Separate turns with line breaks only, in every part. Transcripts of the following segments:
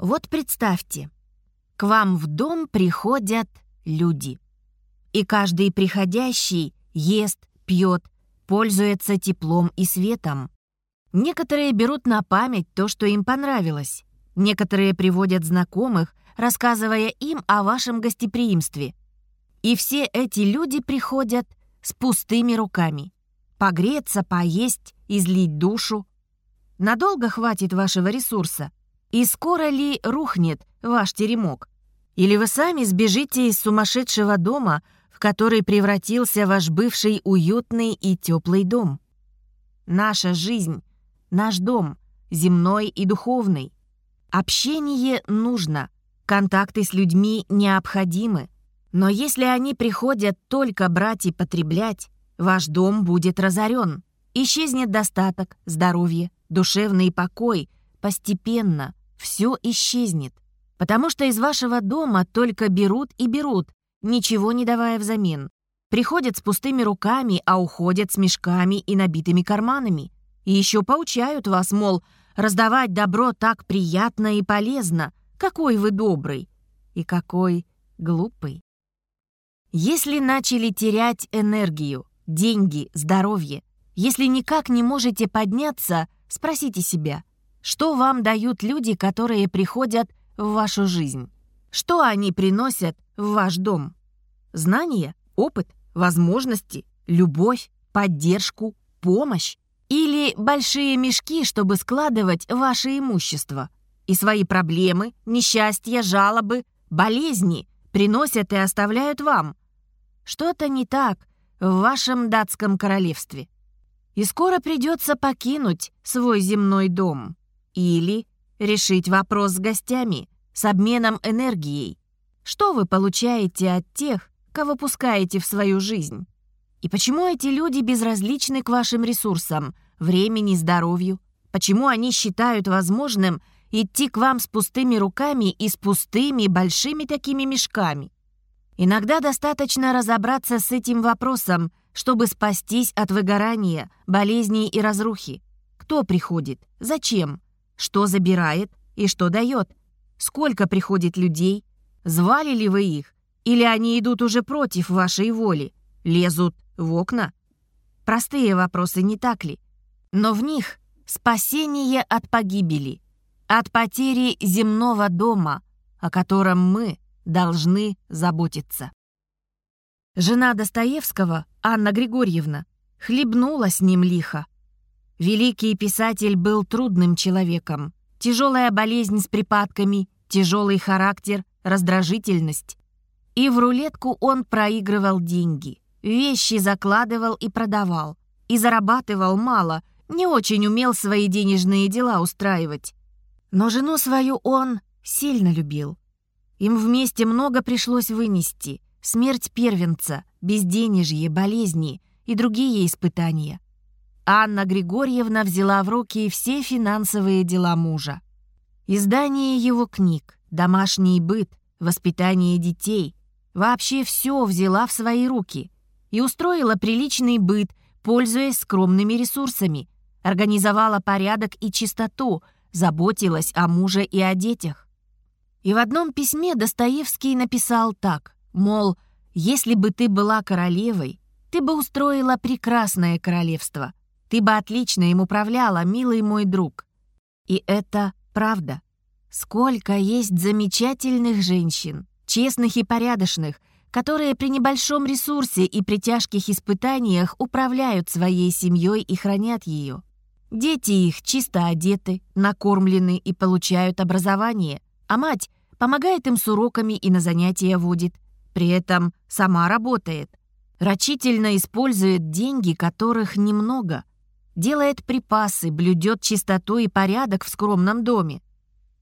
Вот представьте, к вам в дом приходят люди. И каждый приходящий ест, пьет, пользуется теплом и светом. Некоторые берут на память то, что им понравилось. Некоторые приводят знакомых, рассказывая им о вашем гостеприимстве. И все эти люди приходят с пустыми руками. Погреться, поесть, излить душу. Надолго хватит вашего ресурса? И скоро ли рухнет ваш теремок? Или вы сами сбежите из сумасшедшего дома, в который превратился ваш бывший уютный и теплый дом? Наша жизнь, наш дом, земной и духовный. Общение нужно, контакты с людьми необходимы. Но если они приходят только брать и потреблять, ваш дом будет разорен. Исчезнет достаток, здоровье, душевный покой. Постепенно все исчезнет. Потому что из вашего дома только берут и берут, ничего не давая взамен. Приходят с пустыми руками, а уходят с мешками и набитыми карманами. И еще поучают вас, мол, раздавать добро так приятно и полезно. Какой вы добрый и какой глупый. Если начали терять энергию, деньги, здоровье, если никак не можете подняться, спросите себя, что вам дают люди, которые приходят в вашу жизнь? Что они приносят в ваш дом? Знания, опыт, возможности, любовь, поддержку, помощь? Или большие мешки, чтобы складывать ваше имущество? И свои проблемы, несчастья, жалобы, болезни приносят и оставляют вам, что-то не так в вашем датском королевстве. И скоро придется покинуть свой земной дом. Или решить вопрос с гостями, с обменом энергией. Что вы получаете от тех, кого пускаете в свою жизнь? И почему эти люди безразличны к вашим ресурсам, времени, здоровью? Почему они считают возможным идти к вам с пустыми руками и с пустыми большими такими мешками? Иногда достаточно разобраться с этим вопросом, чтобы спастись от выгорания, болезней и разрухи. Кто приходит? Зачем? Что забирает и что дает? Сколько приходит людей? Звали ли вы их? Или они идут уже против вашей воли? Лезут в окна? Простые вопросы, не так ли? Но в них спасение от погибели, от потери земного дома, о котором мы должны заботиться. Жена Достоевского, Анна Григорьевна, хлебнула с ним лихо. Великий писатель был трудным человеком. Тяжелая болезнь с припадками, тяжелый характер, раздражительность. И в рулетку он проигрывал деньги. Вещи закладывал и продавал. И зарабатывал мало, не очень умел свои денежные дела устраивать. Но жену свою он сильно любил. Им вместе много пришлось вынести. Смерть первенца, безденежье, болезни и другие испытания. Анна Григорьевна взяла в руки все финансовые дела мужа. Издание его книг, домашний быт, воспитание детей. Вообще все взяла в свои руки и устроила приличный быт, пользуясь скромными ресурсами, организовала порядок и чистоту, заботилась о муже и о детях. И в одном письме Достоевский написал так, мол, «Если бы ты была королевой, ты бы устроила прекрасное королевство. Ты бы отлично им управляла, милый мой друг». И это правда. Сколько есть замечательных женщин, честных и порядочных, которые при небольшом ресурсе и при тяжких испытаниях управляют своей семьей и хранят ее. Дети их чисто одеты, накормлены и получают образование – а мать помогает им с уроками и на занятия водит. При этом сама работает. Рачительно использует деньги, которых немного. Делает припасы, блюдет чистоту и порядок в скромном доме.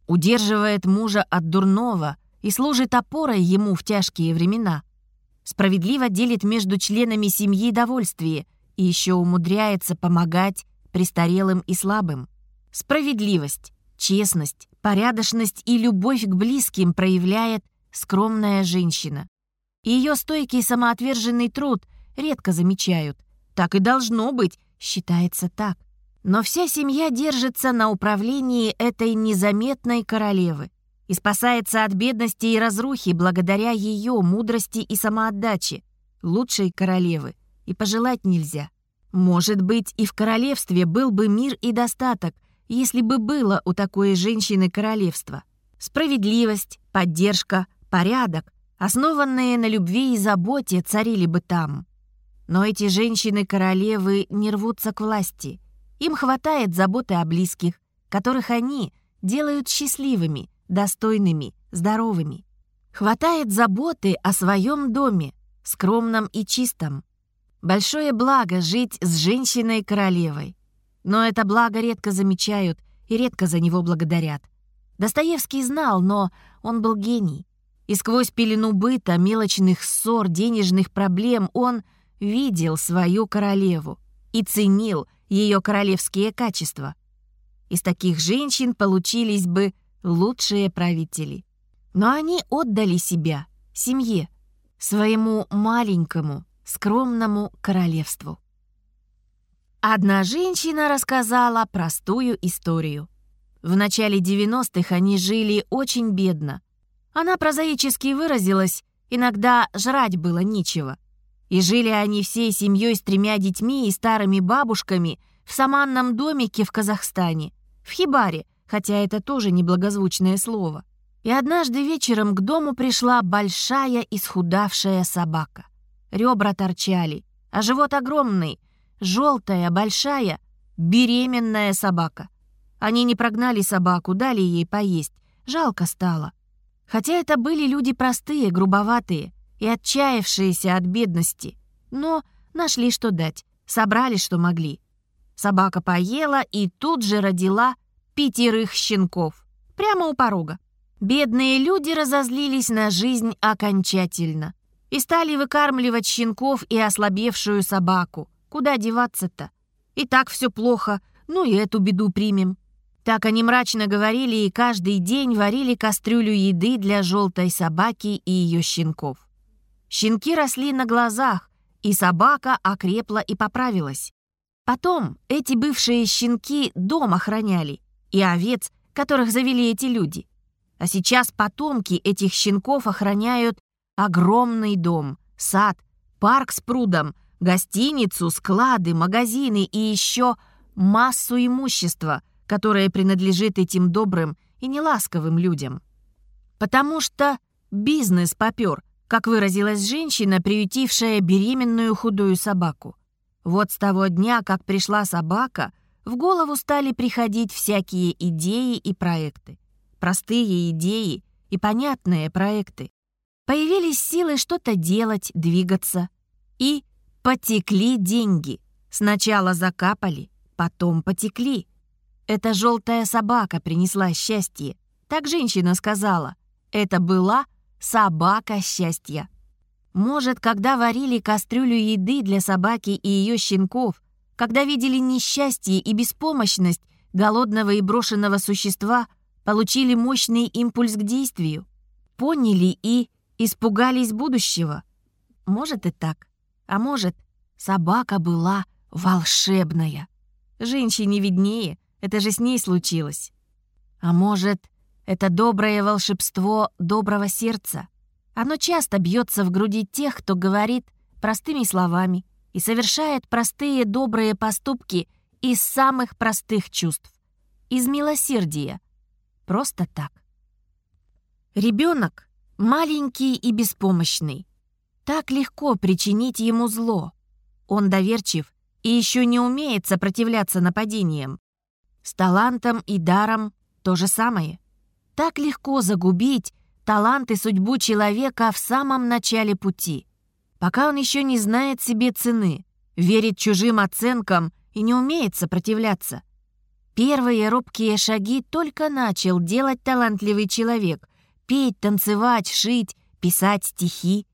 Удерживает мужа от дурного и служит опорой ему в тяжкие времена. Справедливо делит между членами семьи довольствие и еще умудряется помогать престарелым и слабым. Справедливость Честность, порядочность и любовь к близким проявляет скромная женщина. Ее стойкий самоотверженный труд редко замечают. Так и должно быть, считается так. Но вся семья держится на управлении этой незаметной королевы. и спасается от бедности и разрухи благодаря ее мудрости и самоотдаче, лучшей королевы, и пожелать нельзя. Может быть, и в королевстве был бы мир и достаток, если бы было у такой женщины королевство. Справедливость, поддержка, порядок, основанные на любви и заботе, царили бы там. Но эти женщины-королевы не рвутся к власти. Им хватает заботы о близких, которых они делают счастливыми, достойными, здоровыми. Хватает заботы о своем доме, скромном и чистом. Большое благо жить с женщиной-королевой. Но это благо редко замечают и редко за него благодарят. Достоевский знал, но он был гений. И сквозь пелену быта, мелочных ссор, денежных проблем он видел свою королеву и ценил ее королевские качества. Из таких женщин получились бы лучшие правители. Но они отдали себя, семье, своему маленькому, скромному королевству. Одна женщина рассказала простую историю. В начале 90-х они жили очень бедно. Она прозаически выразилась, иногда жрать было нечего. И жили они всей семьей с тремя детьми и старыми бабушками в саманном домике в Казахстане, в Хибаре, хотя это тоже неблагозвучное слово. И однажды вечером к дому пришла большая исхудавшая собака. Ребра торчали, а живот огромный, желтая, большая, беременная собака. Они не прогнали собаку, дали ей поесть. Жалко стало. Хотя это были люди простые, грубоватые и отчаявшиеся от бедности. Но нашли, что дать, собрали, что могли. Собака поела и тут же родила пятерых щенков. Прямо у порога. Бедные люди разозлились на жизнь окончательно и стали выкармливать щенков и ослабевшую собаку. Куда деваться-то? И так все плохо, ну и эту беду примем. Так они мрачно говорили и каждый день варили кастрюлю еды для желтой собаки и ее щенков. Щенки росли на глазах, и собака окрепла и поправилась. Потом эти бывшие щенки дом охраняли, и овец, которых завели эти люди. А сейчас потомки этих щенков охраняют огромный дом, сад, парк с прудом, гостиницу, склады, магазины и еще массу имущества, которое принадлежит этим добрым и неласковым людям. Потому что бизнес попер, как выразилась женщина, приютившая беременную худую собаку. Вот с того дня, как пришла собака, в голову стали приходить всякие идеи и проекты. Простые идеи и понятные проекты. Появились силы что-то делать, двигаться. И потекли деньги. Сначала закапали, потом потекли. Эта желтая собака принесла счастье. Так женщина сказала. Это была собака счастья. Может, когда варили кастрюлю еды для собаки и ее щенков, когда видели несчастье и беспомощность голодного и брошенного существа, получили мощный импульс к действию, поняли и испугались будущего. Может и так. А может, собака была волшебная. Женщине виднее, это же с ней случилось. А может, это доброе волшебство доброго сердца. Оно часто бьется в груди тех, кто говорит простыми словами, и совершает простые добрые поступки из самых простых чувств. Из милосердия. Просто так. Ребенок маленький и беспомощный. Так легко причинить ему зло. Он доверчив и еще не умеет сопротивляться нападениям. С талантом и даром то же самое. Так легко загубить талант и судьбу человека в самом начале пути пока он еще не знает себе цены, верит чужим оценкам и не умеет сопротивляться. Первые робкие шаги только начал делать талантливый человек. Петь, танцевать, шить, писать стихи.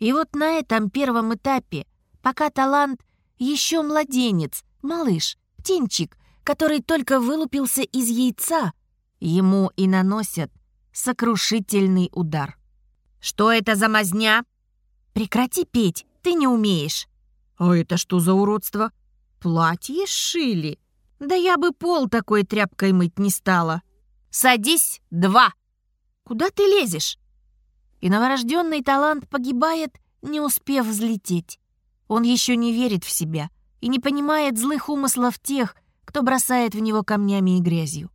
И вот на этом первом этапе, пока талант еще младенец, малыш, птенчик, который только вылупился из яйца, ему и наносят сокрушительный удар. «Что это за мазня?» «Прекрати петь, ты не умеешь». «А это что за уродство? Платье шили? Да я бы пол такой тряпкой мыть не стала». «Садись, два!» Куда ты лезешь?» И новорожденный талант погибает, не успев взлететь. Он еще не верит в себя и не понимает злых умыслов тех, кто бросает в него камнями и грязью.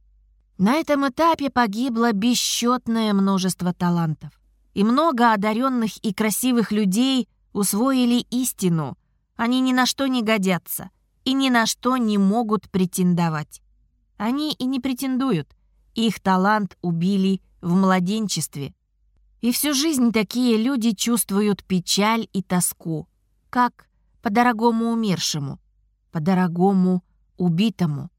На этом этапе погибло бесчетное множество талантов. И много одаренных и красивых людей усвоили истину. Они ни на что не годятся и ни на что не могут претендовать. Они и не претендуют. Их талант убили в младенчестве. И всю жизнь такие люди чувствуют печаль и тоску, как по дорогому умершему, по дорогому убитому.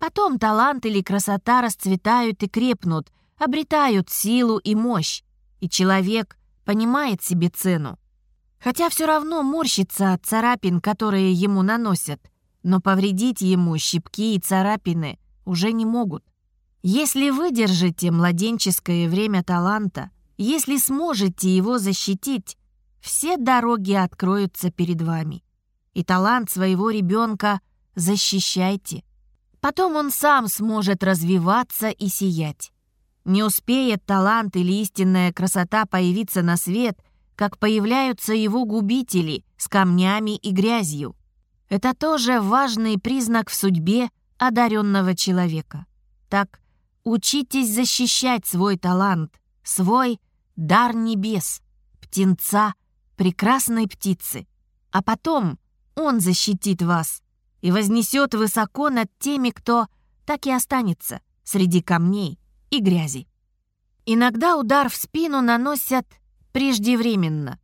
Потом талант или красота расцветают и крепнут, обретают силу и мощь, и человек понимает себе цену. Хотя все равно морщится от царапин, которые ему наносят, но повредить ему щипки и царапины уже не могут. Если выдержите младенческое время таланта, если сможете его защитить, все дороги откроются перед вами. И талант своего ребенка защищайте. Потом он сам сможет развиваться и сиять. Не успеет талант или истинная красота появиться на свет, как появляются его губители с камнями и грязью. Это тоже важный признак в судьбе одаренного человека. Так учитесь защищать свой талант, свой дар небес, птенца, прекрасной птицы. А потом он защитит вас и вознесет высоко над теми, кто так и останется среди камней и грязи. Иногда удар в спину наносят преждевременно,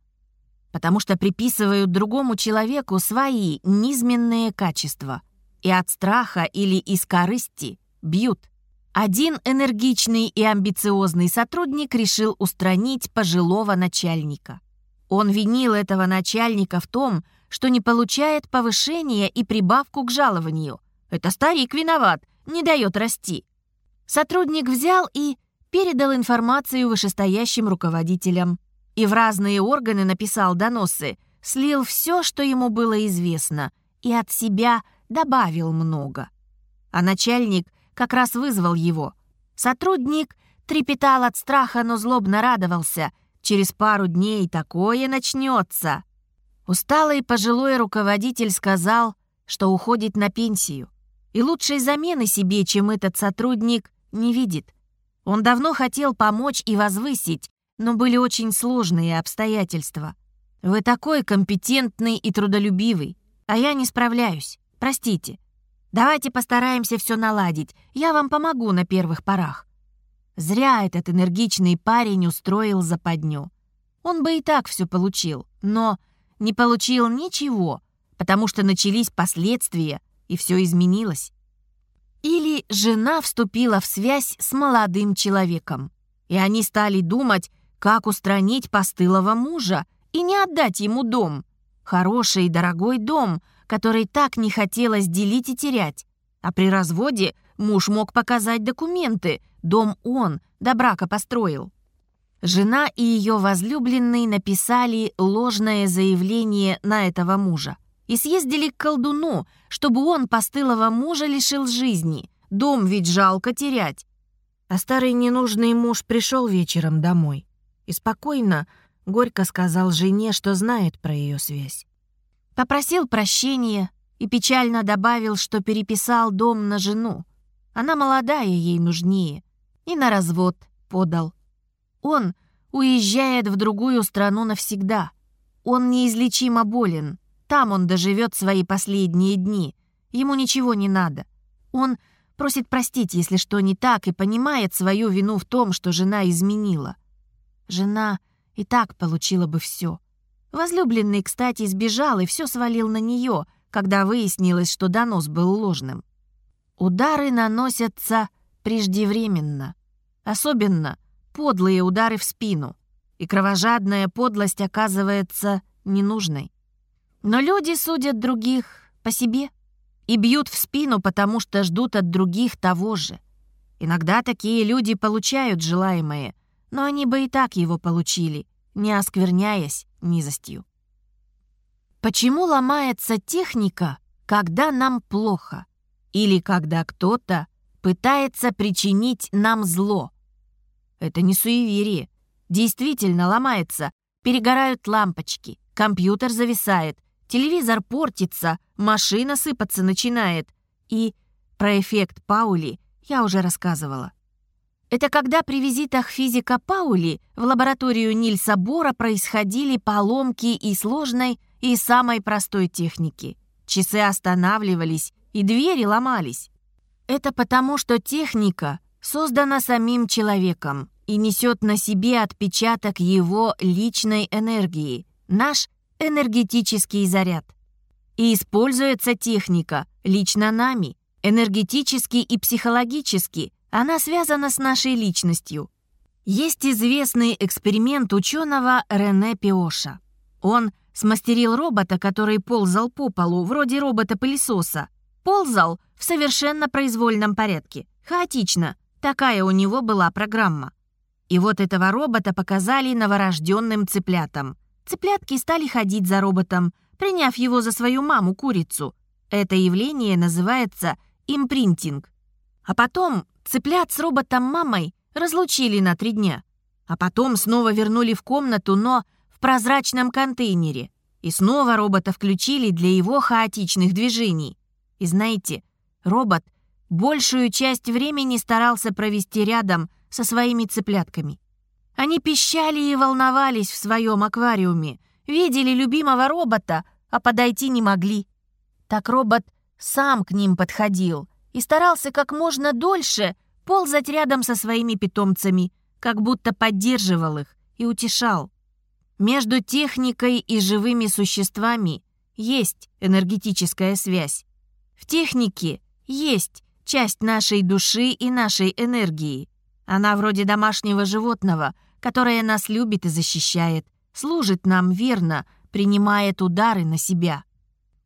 потому что приписывают другому человеку свои низменные качества и от страха или из корысти бьют. Один энергичный и амбициозный сотрудник решил устранить пожилого начальника. Он винил этого начальника в том, что не получает повышения и прибавку к жалованию. Это старик виноват, не дает расти. Сотрудник взял и передал информацию вышестоящим руководителям. И в разные органы написал доносы, слил все, что ему было известно, и от себя добавил много. А начальник как раз вызвал его. Сотрудник трепетал от страха, но злобно радовался. Через пару дней такое начнется. Усталый пожилой руководитель сказал, что уходит на пенсию. И лучшей замены себе, чем этот сотрудник, не видит. Он давно хотел помочь и возвысить, но были очень сложные обстоятельства. Вы такой компетентный и трудолюбивый, а я не справляюсь. Простите. Давайте постараемся все наладить. Я вам помогу на первых порах. Зря этот энергичный парень устроил западню. Он бы и так все получил, но не получил ничего, потому что начались последствия, и все изменилось. Или жена вступила в связь с молодым человеком, и они стали думать, как устранить постылого мужа и не отдать ему дом. Хороший и дорогой дом, который так не хотелось делить и терять. А при разводе муж мог показать документы, дом он до брака построил. Жена и ее возлюбленный написали ложное заявление на этого мужа и съездили к колдуну, чтобы он постылого мужа лишил жизни. Дом ведь жалко терять. А старый ненужный муж пришел вечером домой и спокойно, горько сказал жене, что знает про ее связь. Попросил прощения и печально добавил, что переписал дом на жену. Она молодая, ей нужнее. И на развод подал. Он уезжает в другую страну навсегда. Он неизлечимо болен. Там он доживет свои последние дни. Ему ничего не надо. Он просит простить, если что не так, и понимает свою вину в том, что жена изменила. Жена и так получила бы все. Возлюбленный, кстати, сбежал и все свалил на нее, когда выяснилось, что донос был ложным. Удары наносятся преждевременно. Особенно подлые удары в спину, и кровожадная подлость оказывается ненужной. Но люди судят других по себе и бьют в спину, потому что ждут от других того же. Иногда такие люди получают желаемое, но они бы и так его получили, не оскверняясь низостью. Почему ломается техника, когда нам плохо? Или когда кто-то пытается причинить нам зло? Это не суеверие. Действительно ломается. Перегорают лампочки, компьютер зависает, телевизор портится, машина сыпаться начинает. И про эффект Паули я уже рассказывала. Это когда при визитах физика Паули в лабораторию Нильса Бора происходили поломки и сложной, и самой простой техники. Часы останавливались, и двери ломались. Это потому, что техника создана самим человеком и несет на себе отпечаток его личной энергии, наш энергетический заряд. И используется техника лично нами, энергетически и психологически, она связана с нашей личностью. Есть известный эксперимент ученого Рене Пиоша. Он смастерил робота, который ползал по полу, вроде робота-пылесоса. Ползал в совершенно произвольном порядке, хаотично. Такая у него была программа. И вот этого робота показали новорожденным цыплятам. Цыплятки стали ходить за роботом, приняв его за свою маму-курицу. Это явление называется импринтинг. А потом цыплят с роботом-мамой разлучили на три дня. А потом снова вернули в комнату, но в прозрачном контейнере. И снова робота включили для его хаотичных движений. И знаете, робот большую часть времени старался провести рядом со своими цыплятками. Они пищали и волновались в своем аквариуме, видели любимого робота, а подойти не могли. Так робот сам к ним подходил и старался как можно дольше ползать рядом со своими питомцами, как будто поддерживал их и утешал. Между техникой и живыми существами есть энергетическая связь. В технике есть часть нашей души и нашей энергии. Она вроде домашнего животного, которое нас любит и защищает, служит нам верно, принимает удары на себя.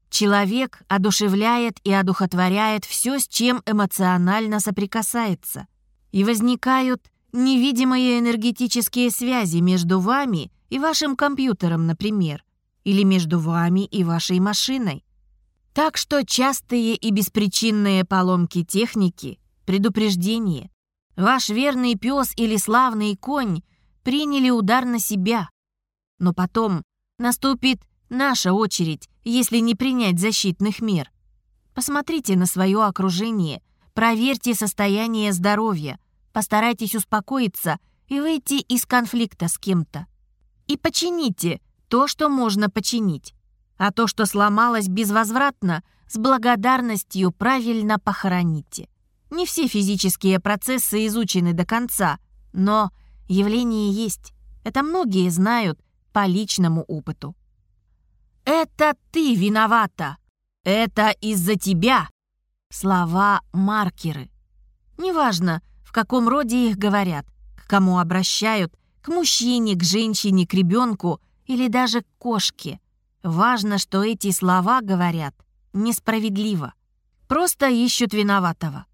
Человек одушевляет и одухотворяет все, с чем эмоционально соприкасается. И возникают невидимые энергетические связи между вами и вашим компьютером, например, или между вами и вашей машиной. Так что частые и беспричинные поломки техники — предупреждение. Ваш верный пес или славный конь приняли удар на себя. Но потом наступит наша очередь, если не принять защитных мер. Посмотрите на свое окружение, проверьте состояние здоровья, постарайтесь успокоиться и выйти из конфликта с кем-то. И почините то, что можно починить. А то, что сломалось безвозвратно, с благодарностью правильно похороните. Не все физические процессы изучены до конца, но явление есть. Это многие знают по личному опыту. «Это ты виновата! Это из-за тебя!» Слова-маркеры. Неважно, в каком роде их говорят, к кому обращают, к мужчине, к женщине, к ребенку или даже к кошке. Важно, что эти слова говорят несправедливо. Просто ищут виноватого.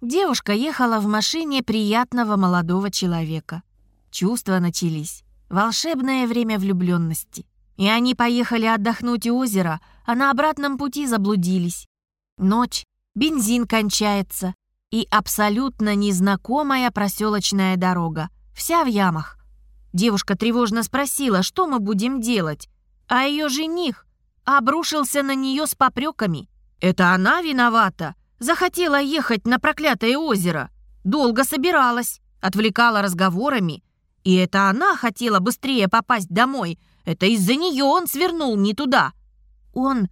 Девушка ехала в машине приятного молодого человека. Чувства начались. Волшебное время влюбленности. И они поехали отдохнуть у озера, а на обратном пути заблудились. Ночь, бензин кончается, и абсолютно незнакомая проселочная дорога, вся в ямах. Девушка тревожно спросила, что мы будем делать, а ее жених обрушился на нее с попреками. Это она виновата, захотела ехать на проклятое озеро, долго собиралась, отвлекала разговорами, и это она хотела быстрее попасть домой, это из-за нее он свернул не туда. Он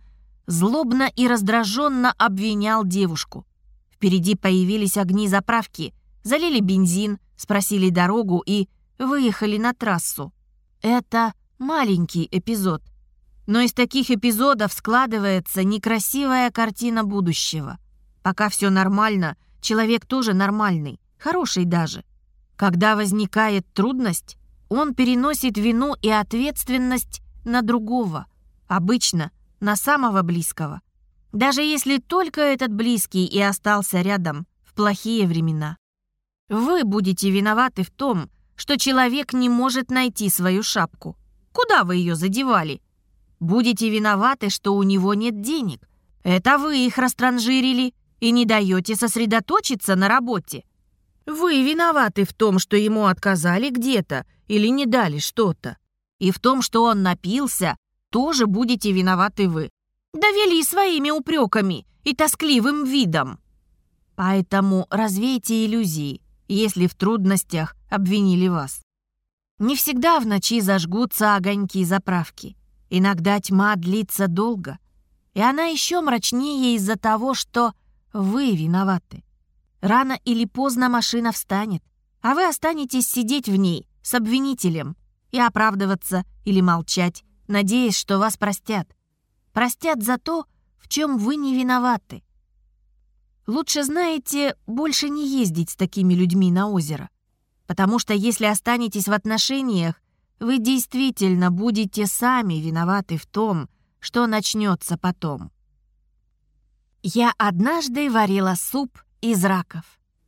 злобно и раздраженно обвинял девушку. Впереди появились огни заправки, залили бензин, спросили дорогу и выехали на трассу. Это маленький эпизод. Но из таких эпизодов складывается некрасивая картина будущего. Пока все нормально, человек тоже нормальный, хороший даже. Когда возникает трудность, он переносит вину и ответственность на другого, обычно на самого близкого даже если только этот близкий и остался рядом в плохие времена. Вы будете виноваты в том, что человек не может найти свою шапку. Куда вы ее задевали? Будете виноваты, что у него нет денег. Это вы их растранжирили и не даете сосредоточиться на работе. Вы виноваты в том, что ему отказали где-то или не дали что-то. И в том, что он напился, тоже будете виноваты вы. Довели своими упреками и тоскливым видом. Поэтому развейте иллюзии, если в трудностях обвинили вас. Не всегда в ночи зажгутся огоньки заправки. Иногда тьма длится долго, и она еще мрачнее из-за того, что вы виноваты. Рано или поздно машина встанет, а вы останетесь сидеть в ней с обвинителем и оправдываться или молчать, надеясь, что вас простят. Простят за то, в чем вы не виноваты. Лучше, знаете, больше не ездить с такими людьми на озеро. Потому что если останетесь в отношениях, вы действительно будете сами виноваты в том, что начнется потом. Я однажды варила суп из раков.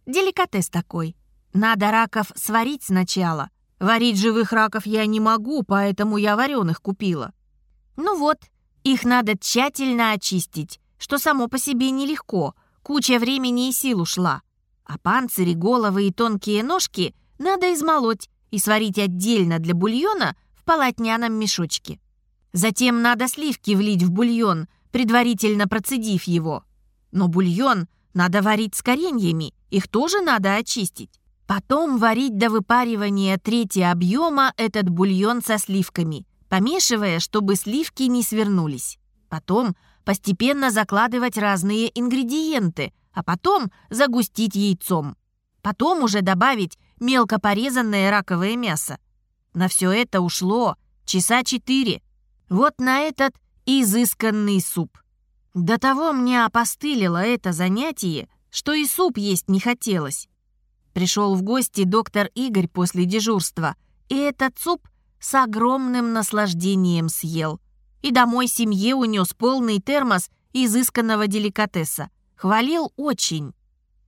Деликатес такой. Надо раков сварить сначала. Варить живых раков я не могу, поэтому я вареных купила. Ну вот, их надо тщательно очистить, что само по себе нелегко, куча времени и сил ушла. А панцири, головы и тонкие ножки надо измолоть и сварить отдельно для бульона в полотняном мешочке. Затем надо сливки влить в бульон, предварительно процедив его. Но бульон надо варить с кореньями, их тоже надо очистить. Потом варить до выпаривания трети объема этот бульон со сливками, помешивая, чтобы сливки не свернулись. Потом постепенно закладывать разные ингредиенты, а потом загустить яйцом. Потом уже добавить мелко порезанное раковое мясо. На все это ушло часа четыре. Вот на этот изысканный суп. До того мне опостылило это занятие, что и суп есть не хотелось. Пришел в гости доктор Игорь после дежурства, и этот суп с огромным наслаждением съел. И домой семье унес полный термос изысканного деликатеса. Хвалил очень.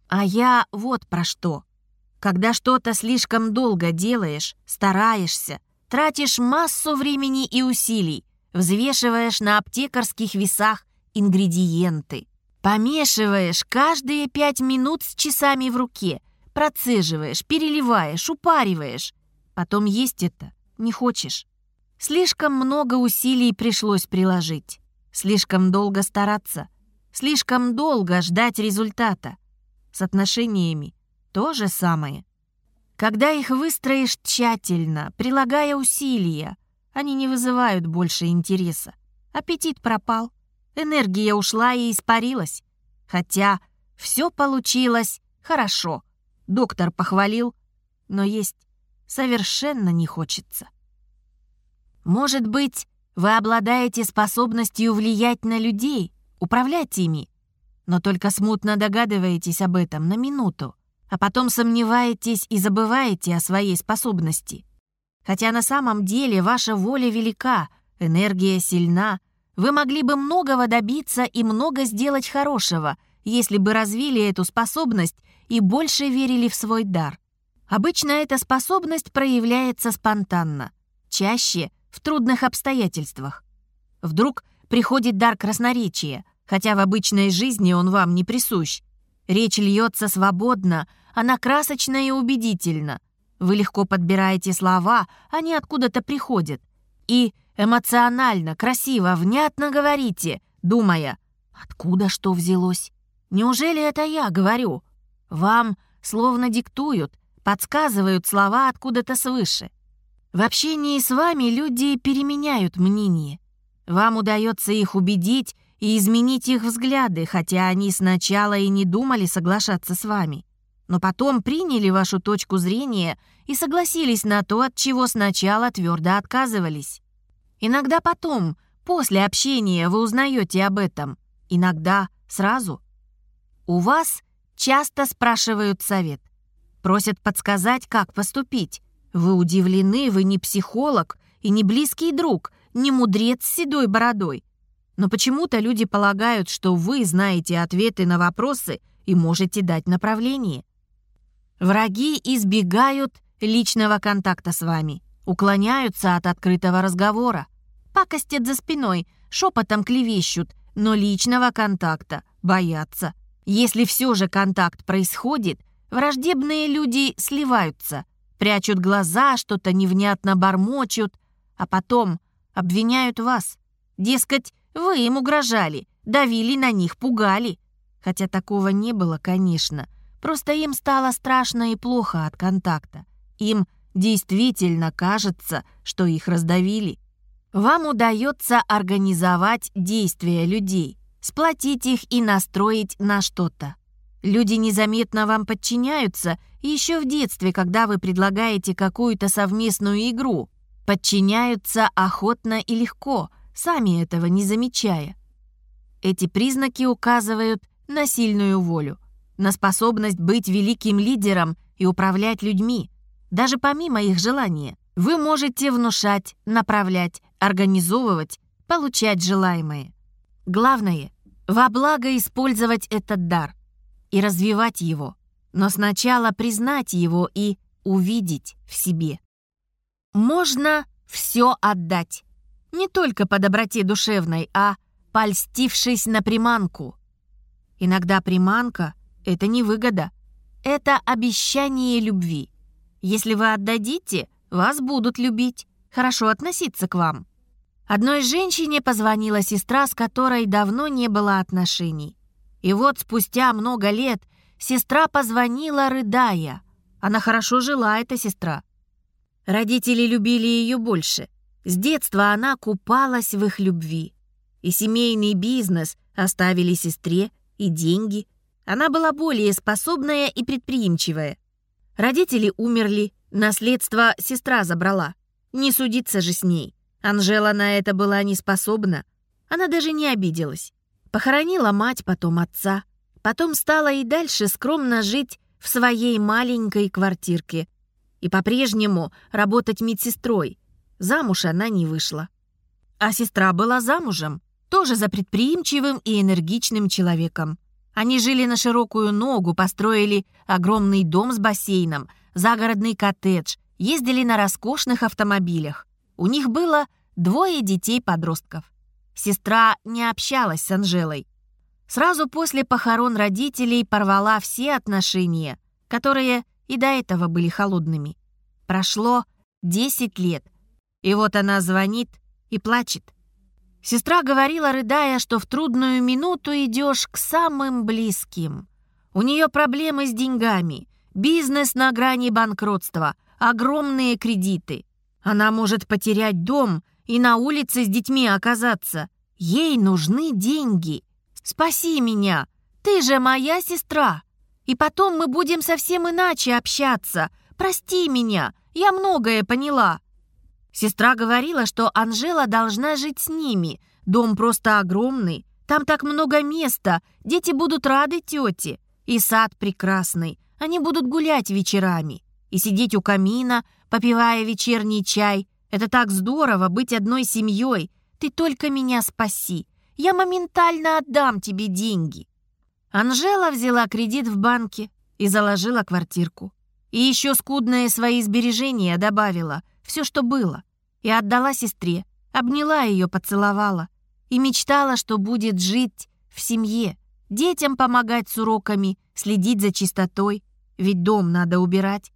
А я вот про что. Когда что-то слишком долго делаешь, стараешься, тратишь массу времени и усилий, взвешиваешь на аптекарских весах ингредиенты, помешиваешь каждые пять минут с часами в руке, процеживаешь, переливаешь, упариваешь. Потом есть это не хочешь. Слишком много усилий пришлось приложить, слишком долго стараться, слишком долго ждать результата. С отношениями то же самое. Когда их выстроишь тщательно, прилагая усилия, они не вызывают больше интереса. Аппетит пропал, энергия ушла и испарилась. Хотя все получилось хорошо. Доктор похвалил, но есть совершенно не хочется. Может быть, вы обладаете способностью влиять на людей, управлять ими, но только смутно догадываетесь об этом на минуту, а потом сомневаетесь и забываете о своей способности. Хотя на самом деле ваша воля велика, энергия сильна, вы могли бы многого добиться и много сделать хорошего, если бы развили эту способность и больше верили в свой дар. Обычно эта способность проявляется спонтанно, чаще в трудных обстоятельствах. Вдруг приходит дар красноречия, хотя в обычной жизни он вам не присущ. Речь льется свободно, она красочна и убедительна. Вы легко подбираете слова, они откуда-то приходят. И эмоционально, красиво, внятно говорите, думая, откуда что взялось? Неужели это я говорю? Вам словно диктуют, подсказывают слова откуда-то свыше. В общении с вами люди переменяют мнение. Вам удается их убедить и изменить их взгляды, хотя они сначала и не думали соглашаться с вами. Но потом приняли вашу точку зрения и согласились на то, от чего сначала твердо отказывались. Иногда потом, после общения, вы узнаете об этом. Иногда сразу. У вас часто спрашивают совет. Просят подсказать, как поступить. Вы удивлены, вы не психолог и не близкий друг, не мудрец с седой бородой. Но почему-то люди полагают, что вы знаете ответы на вопросы и можете дать направление. Враги избегают личного контакта с вами, уклоняются от открытого разговора, пакостят за спиной, шепотом клевещут, но личного контакта боятся. Если все же контакт происходит, Враждебные люди сливаются, прячут глаза, что-то невнятно бормочут, а потом обвиняют вас. Дескать, вы им угрожали, давили на них, пугали. Хотя такого не было, конечно. Просто им стало страшно и плохо от контакта. Им действительно кажется, что их раздавили. Вам удается организовать действия людей, сплотить их и настроить на что-то. Люди незаметно вам подчиняются еще в детстве, когда вы предлагаете какую-то совместную игру. Подчиняются охотно и легко, сами этого не замечая. Эти признаки указывают на сильную волю, на способность быть великим лидером и управлять людьми, даже помимо их желания. Вы можете внушать, направлять, организовывать, получать желаемое. Главное — во благо использовать этот дар и развивать его, но сначала признать его и увидеть в себе. Можно все отдать, не только по доброте душевной, а польстившись на приманку. Иногда приманка — это не выгода, это обещание любви. Если вы отдадите, вас будут любить, хорошо относиться к вам. Одной женщине позвонила сестра, с которой давно не было отношений. И вот спустя много лет сестра позвонила, рыдая. Она хорошо жила, эта сестра. Родители любили ее больше. С детства она купалась в их любви. И семейный бизнес оставили сестре, и деньги. Она была более способная и предприимчивая. Родители умерли, наследство сестра забрала. Не судиться же с ней. Анжела на это была не способна. Она даже не обиделась. Похоронила мать, потом отца. Потом стала и дальше скромно жить в своей маленькой квартирке. И по-прежнему работать медсестрой. Замуж она не вышла. А сестра была замужем, тоже за предприимчивым и энергичным человеком. Они жили на широкую ногу, построили огромный дом с бассейном, загородный коттедж, ездили на роскошных автомобилях. У них было двое детей-подростков. Сестра не общалась с Анжелой. Сразу после похорон родителей порвала все отношения, которые и до этого были холодными. Прошло 10 лет, и вот она звонит и плачет. Сестра говорила, рыдая, что в трудную минуту идешь к самым близким. У нее проблемы с деньгами, бизнес на грани банкротства, огромные кредиты. Она может потерять дом и на улице с детьми оказаться. Ей нужны деньги. Спаси меня, ты же моя сестра. И потом мы будем совсем иначе общаться. Прости меня, я многое поняла. Сестра говорила, что Анжела должна жить с ними. Дом просто огромный, там так много места, дети будут рады тете. И сад прекрасный, они будут гулять вечерами и сидеть у камина, попивая вечерний чай. Это так здорово быть одной семьей. Ты только меня спаси. Я моментально отдам тебе деньги». Анжела взяла кредит в банке и заложила квартирку. И еще скудные свои сбережения добавила, все, что было, и отдала сестре, обняла ее, поцеловала и мечтала, что будет жить в семье, детям помогать с уроками, следить за чистотой, ведь дом надо убирать.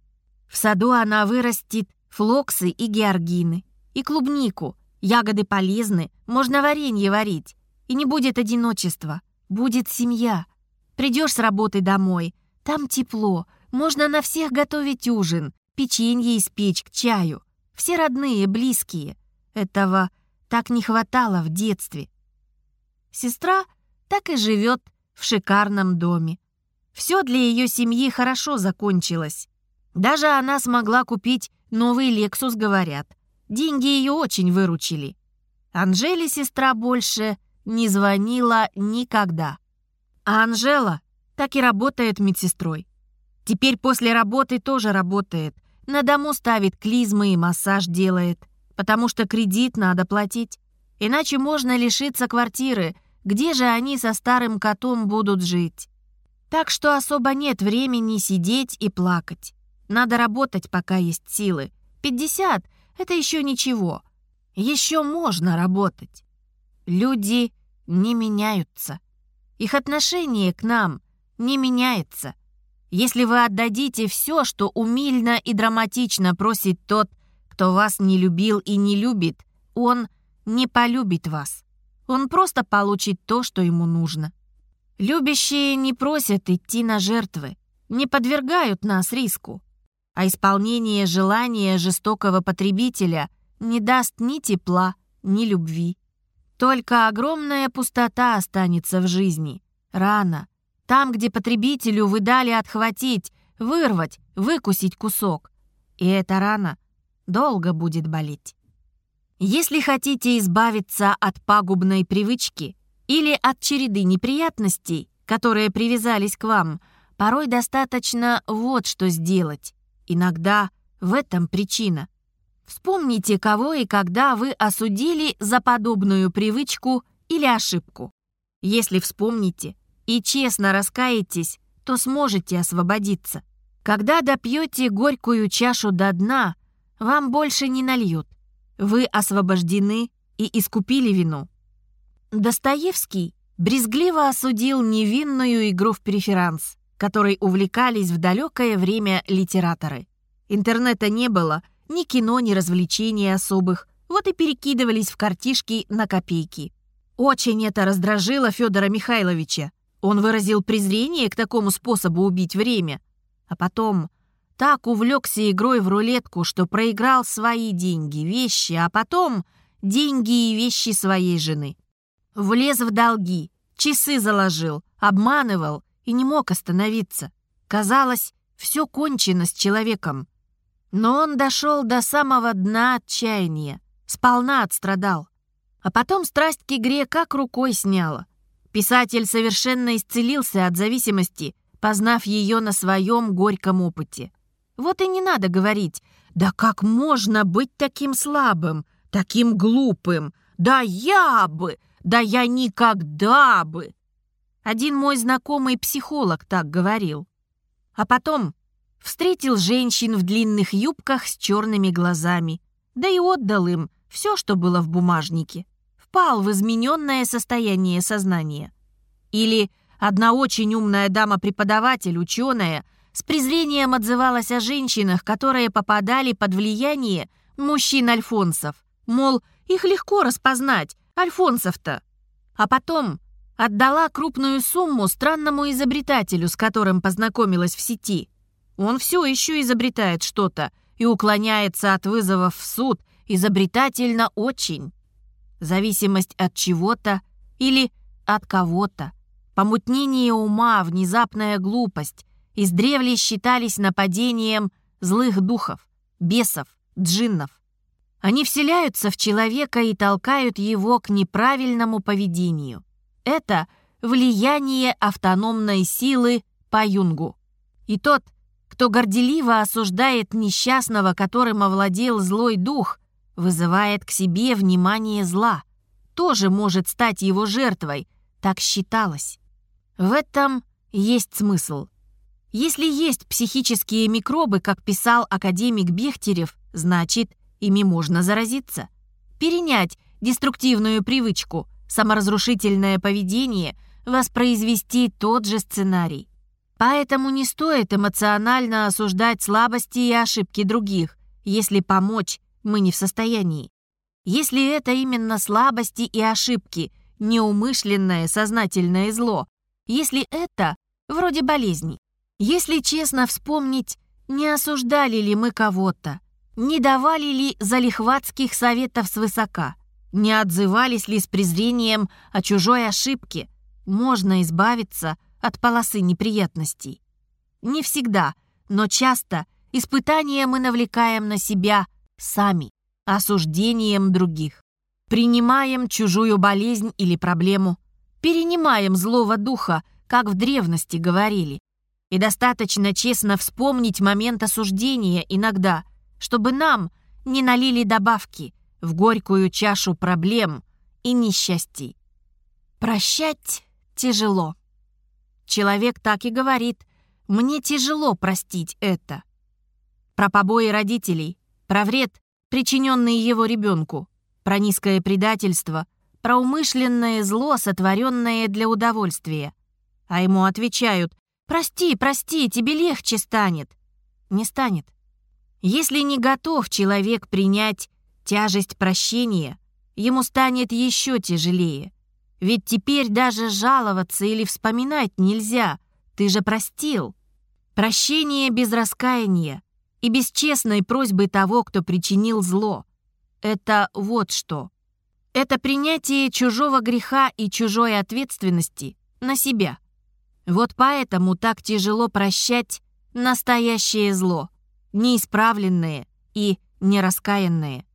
В саду она вырастет флоксы и георгины, и клубнику. Ягоды полезны, можно варенье варить. И не будет одиночества, будет семья. Придешь с работы домой, там тепло, можно на всех готовить ужин, печенье испечь к чаю. Все родные, близкие. Этого так не хватало в детстве. Сестра так и живет в шикарном доме. Все для ее семьи хорошо закончилось. Даже она смогла купить новый «Лексус», говорят. Деньги ее очень выручили. Анжеле сестра больше не звонила никогда. А Анжела так и работает медсестрой. Теперь после работы тоже работает. На дому ставит клизмы и массаж делает. Потому что кредит надо платить. Иначе можно лишиться квартиры. Где же они со старым котом будут жить? Так что особо нет времени сидеть и плакать. Надо работать, пока есть силы. 50 — это еще ничего. Еще можно работать. Люди не меняются. Их отношение к нам не меняется. Если вы отдадите все, что умильно и драматично просит тот, кто вас не любил и не любит, он не полюбит вас. Он просто получит то, что ему нужно. Любящие не просят идти на жертвы, не подвергают нас риску. А исполнение желания жестокого потребителя не даст ни тепла, ни любви. Только огромная пустота останется в жизни. Рано. Там, где потребителю вы дали отхватить, вырвать, выкусить кусок. И эта рана долго будет болеть. Если хотите избавиться от пагубной привычки или от череды неприятностей, которые привязались к вам, порой достаточно вот что сделать. Иногда в этом причина. Вспомните, кого и когда вы осудили за подобную привычку или ошибку. Если вспомните и честно раскаетесь, то сможете освободиться. Когда допьете горькую чашу до дна, вам больше не нальют. Вы освобождены и искупили вину. Достоевский брезгливо осудил невинную игру в преферанс которой увлекались в далекое время литераторы. Интернета не было, ни кино, ни развлечений особых, вот и перекидывались в картишки на копейки. Очень это раздражило Федора Михайловича. Он выразил презрение к такому способу убить время. А потом так увлекся игрой в рулетку, что проиграл свои деньги, вещи, а потом деньги и вещи своей жены. Влез в долги, часы заложил, обманывал и не мог остановиться. Казалось, все кончено с человеком. Но он дошел до самого дна отчаяния, сполна отстрадал. А потом страсть к игре как рукой сняла. Писатель совершенно исцелился от зависимости, познав ее на своем горьком опыте. Вот и не надо говорить, да как можно быть таким слабым, таким глупым? Да я бы, да я никогда бы. Один мой знакомый психолог так говорил. А потом встретил женщин в длинных юбках с черными глазами, да и отдал им все, что было в бумажнике. Впал в измененное состояние сознания. Или одна очень умная дама-преподаватель, ученая, с презрением отзывалась о женщинах, которые попадали под влияние мужчин-альфонсов. Мол, их легко распознать, альфонсов-то. А потом Отдала крупную сумму странному изобретателю, с которым познакомилась в сети. Он все еще изобретает что-то и уклоняется от вызовов в суд изобретательно очень. Зависимость от чего-то или от кого-то. Помутнение ума, внезапная глупость издревле считались нападением злых духов, бесов, джиннов. Они вселяются в человека и толкают его к неправильному поведению это влияние автономной силы по Юнгу. И тот, кто горделиво осуждает несчастного, которым овладел злой дух, вызывает к себе внимание зла, тоже может стать его жертвой, так считалось. В этом есть смысл. Если есть психические микробы, как писал академик Бехтерев, значит, ими можно заразиться. Перенять деструктивную привычку – саморазрушительное поведение воспроизвести тот же сценарий. Поэтому не стоит эмоционально осуждать слабости и ошибки других, если помочь мы не в состоянии. Если это именно слабости и ошибки, неумышленное сознательное зло, если это вроде болезни. Если честно вспомнить, не осуждали ли мы кого-то, не давали ли залихватских советов свысока, не отзывались ли с презрением о чужой ошибке? Можно избавиться от полосы неприятностей. Не всегда, но часто испытания мы навлекаем на себя сами, осуждением других. Принимаем чужую болезнь или проблему, перенимаем злого духа, как в древности говорили. И достаточно честно вспомнить момент осуждения иногда, чтобы нам не налили добавки – в горькую чашу проблем и несчастий. Прощать тяжело. Человек так и говорит, мне тяжело простить это. Про побои родителей, про вред, причиненный его ребенку, про низкое предательство, про умышленное зло, сотворенное для удовольствия. А ему отвечают, «Прости, прости, тебе легче станет». Не станет. Если не готов человек принять тяжесть прощения, ему станет еще тяжелее. Ведь теперь даже жаловаться или вспоминать нельзя. Ты же простил. Прощение без раскаяния и без честной просьбы того, кто причинил зло. Это вот что. Это принятие чужого греха и чужой ответственности на себя. Вот поэтому так тяжело прощать настоящее зло, неисправленное и нераскаянное.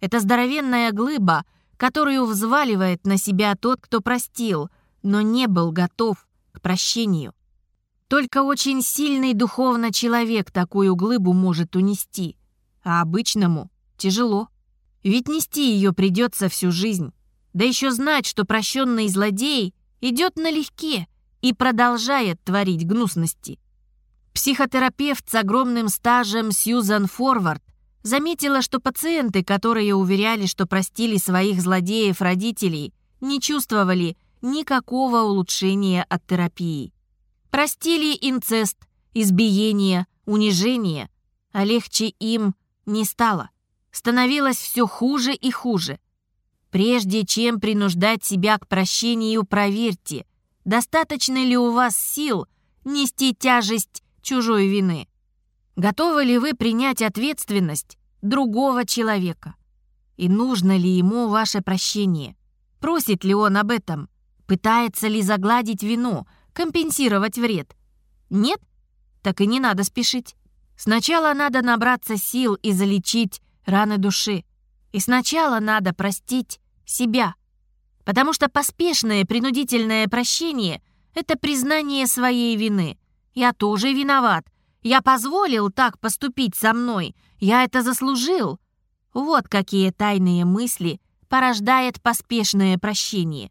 Это здоровенная глыба, которую взваливает на себя тот, кто простил, но не был готов к прощению. Только очень сильный духовно человек такую глыбу может унести, а обычному тяжело. Ведь нести ее придется всю жизнь. Да еще знать, что прощенный злодей идет налегке и продолжает творить гнусности. Психотерапевт с огромным стажем Сьюзан Форвард заметила, что пациенты, которые уверяли, что простили своих злодеев-родителей, не чувствовали никакого улучшения от терапии. Простили инцест, избиение, унижение, а легче им не стало. Становилось все хуже и хуже. Прежде чем принуждать себя к прощению, проверьте, достаточно ли у вас сил нести тяжесть чужой вины. Готовы ли вы принять ответственность другого человека? И нужно ли ему ваше прощение? Просит ли он об этом? Пытается ли загладить вину, компенсировать вред? Нет? Так и не надо спешить. Сначала надо набраться сил и залечить раны души. И сначала надо простить себя. Потому что поспешное принудительное прощение — это признание своей вины. Я тоже виноват, я позволил так поступить со мной. Я это заслужил. Вот какие тайные мысли порождает поспешное прощение.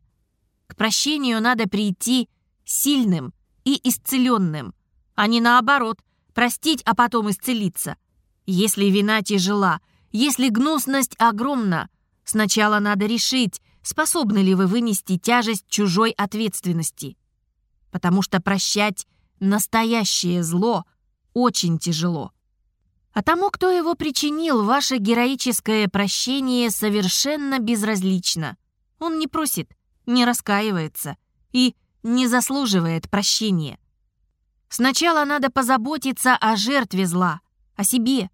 К прощению надо прийти сильным и исцеленным, а не наоборот, простить, а потом исцелиться. Если вина тяжела, если гнусность огромна, сначала надо решить, способны ли вы вынести тяжесть чужой ответственности. Потому что прощать настоящее зло – очень тяжело. А тому, кто его причинил, ваше героическое прощение совершенно безразлично. Он не просит, не раскаивается и не заслуживает прощения. Сначала надо позаботиться о жертве зла, о себе,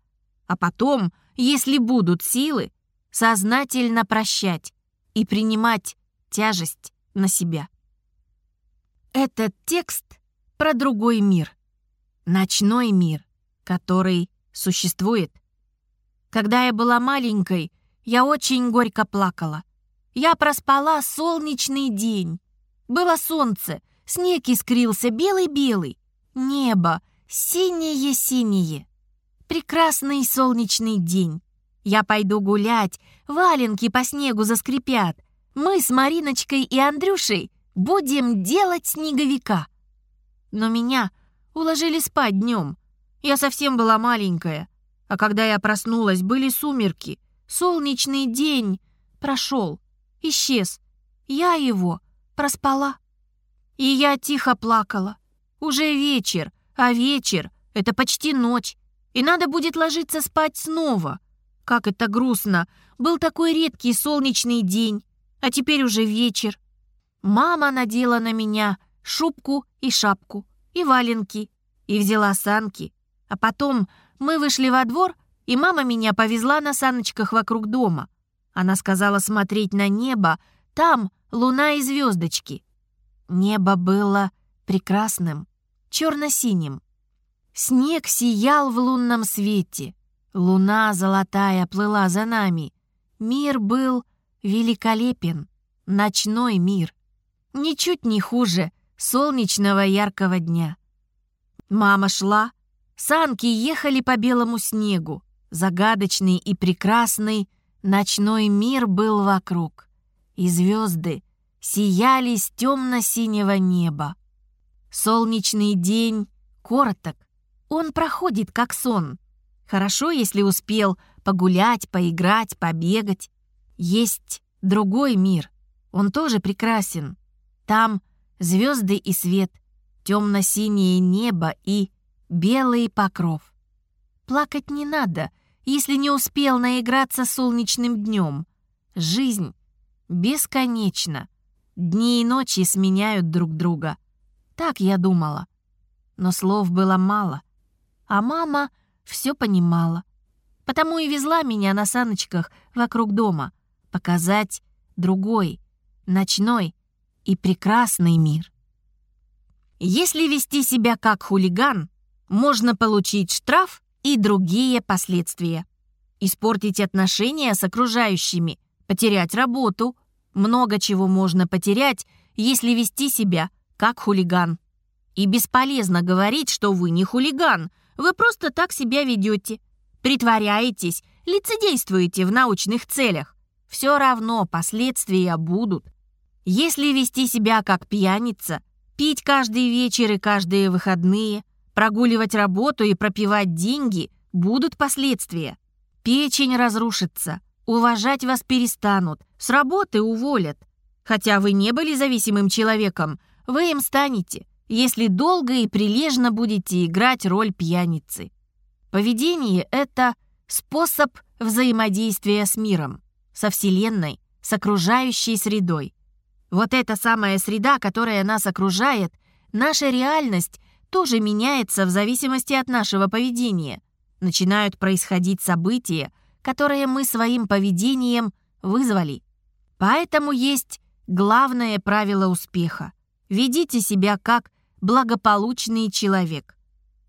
а потом, если будут силы, сознательно прощать и принимать тяжесть на себя. Этот текст про другой мир ночной мир, который существует. Когда я была маленькой, я очень горько плакала. Я проспала солнечный день. Было солнце, снег искрился белый-белый, небо синее-синее. Прекрасный солнечный день. Я пойду гулять, валенки по снегу заскрипят. Мы с Мариночкой и Андрюшей будем делать снеговика. Но меня Уложили спать днем. Я совсем была маленькая. А когда я проснулась, были сумерки. Солнечный день прошел, исчез. Я его проспала. И я тихо плакала. Уже вечер, а вечер — это почти ночь. И надо будет ложиться спать снова. Как это грустно. Был такой редкий солнечный день, а теперь уже вечер. Мама надела на меня шубку и шапку и валенки, и взяла санки. А потом мы вышли во двор, и мама меня повезла на саночках вокруг дома. Она сказала смотреть на небо, там луна и звездочки. Небо было прекрасным, черно-синим. Снег сиял в лунном свете. Луна золотая плыла за нами. Мир был великолепен, ночной мир. Ничуть не хуже солнечного яркого дня. Мама шла, санки ехали по белому снегу. Загадочный и прекрасный ночной мир был вокруг. И звезды сияли с темно-синего неба. Солнечный день короток, он проходит как сон. Хорошо, если успел погулять, поиграть, побегать. Есть другой мир, он тоже прекрасен. Там звезды и свет — темно-синее небо и белый покров. Плакать не надо, если не успел наиграться солнечным днем. Жизнь бесконечна. Дни и ночи сменяют друг друга. Так я думала. Но слов было мало. А мама все понимала. Потому и везла меня на саночках вокруг дома. Показать другой, ночной и прекрасный мир. Если вести себя как хулиган, можно получить штраф и другие последствия. Испортить отношения с окружающими, потерять работу. Много чего можно потерять, если вести себя как хулиган. И бесполезно говорить, что вы не хулиган, вы просто так себя ведете. Притворяетесь, лицедействуете в научных целях. Все равно последствия будут. Если вести себя как пьяница, пить каждый вечер и каждые выходные, прогуливать работу и пропивать деньги, будут последствия. Печень разрушится, уважать вас перестанут, с работы уволят. Хотя вы не были зависимым человеком, вы им станете, если долго и прилежно будете играть роль пьяницы. Поведение — это способ взаимодействия с миром, со Вселенной, с окружающей средой. Вот эта самая среда, которая нас окружает, наша реальность тоже меняется в зависимости от нашего поведения. Начинают происходить события, которые мы своим поведением вызвали. Поэтому есть главное правило успеха. Ведите себя как благополучный человек.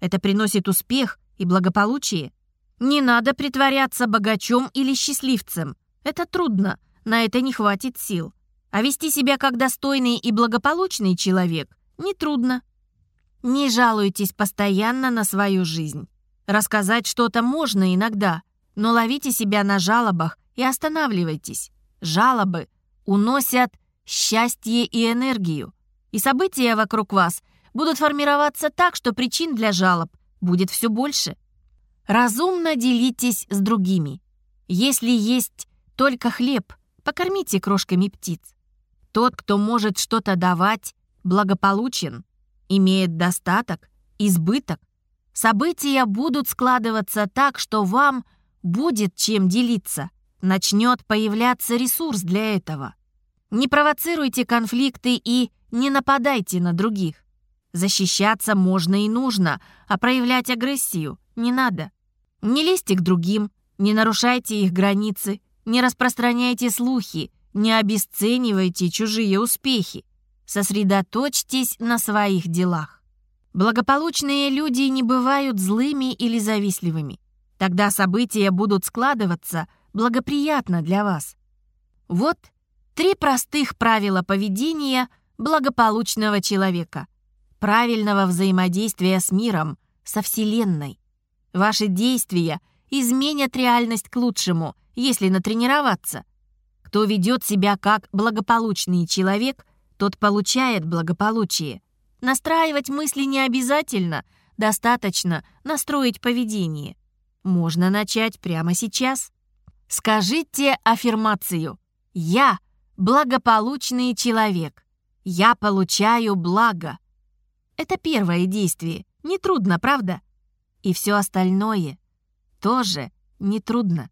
Это приносит успех и благополучие. Не надо притворяться богачом или счастливцем. Это трудно, на это не хватит сил. А вести себя как достойный и благополучный человек нетрудно. Не жалуйтесь постоянно на свою жизнь. Рассказать что-то можно иногда, но ловите себя на жалобах и останавливайтесь. Жалобы уносят счастье и энергию, и события вокруг вас будут формироваться так, что причин для жалоб будет все больше. Разумно делитесь с другими. Если есть только хлеб, покормите крошками птиц. Тот, кто может что-то давать, благополучен, имеет достаток, избыток. События будут складываться так, что вам будет чем делиться. Начнет появляться ресурс для этого. Не провоцируйте конфликты и не нападайте на других. Защищаться можно и нужно, а проявлять агрессию не надо. Не лезьте к другим, не нарушайте их границы, не распространяйте слухи, не обесценивайте чужие успехи. Сосредоточьтесь на своих делах. Благополучные люди не бывают злыми или завистливыми. Тогда события будут складываться благоприятно для вас. Вот три простых правила поведения благополучного человека, правильного взаимодействия с миром, со Вселенной. Ваши действия изменят реальность к лучшему, если натренироваться. Кто ведет себя как благополучный человек, тот получает благополучие. Настраивать мысли не обязательно, достаточно настроить поведение. Можно начать прямо сейчас. Скажите аффирмацию «Я благополучный человек. Я получаю благо». Это первое действие. Нетрудно, правда? И все остальное тоже нетрудно.